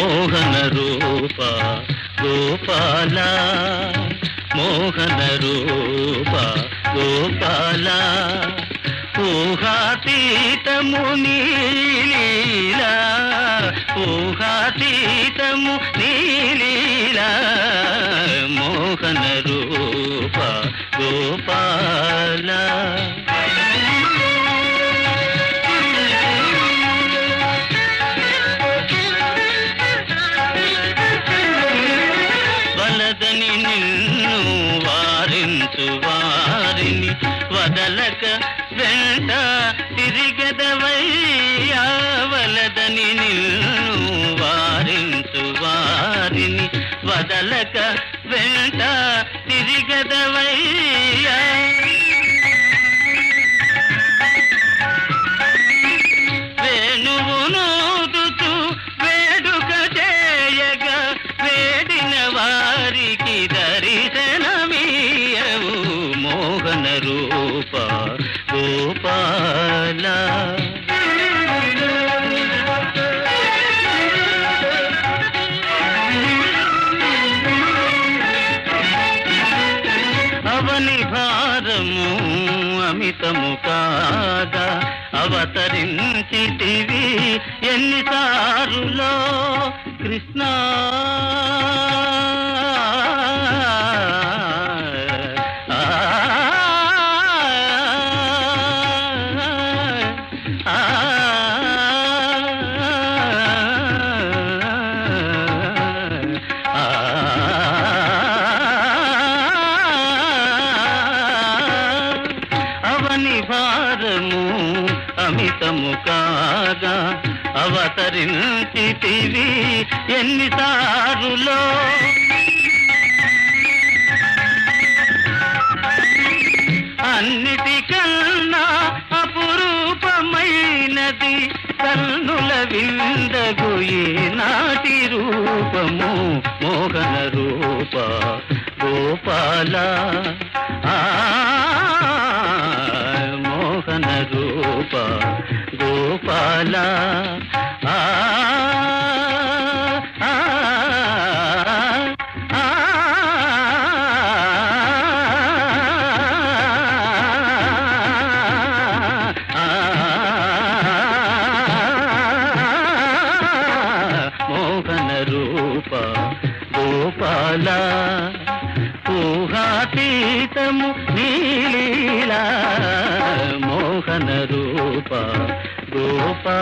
మోహన రూప గోపాల. మోహన రూప గోపాల. ఊహాతీతము నీలీలా. ఊహాతీతము నీలీలా. నిన్ను వారించు వారిని వదలక వెంట తిరిగదవయ్యా వలదని నిన్ను వారించు వారిని వదలక వెంట తిరిగదవయ్యా. రూప గోపాల. అవని భారము అమితము కాగా అవతరించితివి ఎన్నిసారులో? కృష్ణ అవని అమితము కాగా అవతరించితివి ఎన్నిసారులో. అన్నిటికన్నా అపురూపమైనది కన్నుల విందగు నాటి రూపము మోహన రూప గోపాల. గోపాల ఆ ఆ, ఆ, మోహన రూప గోపాల ఊహాతీతము నీలీలా మోహన గోపా గోపా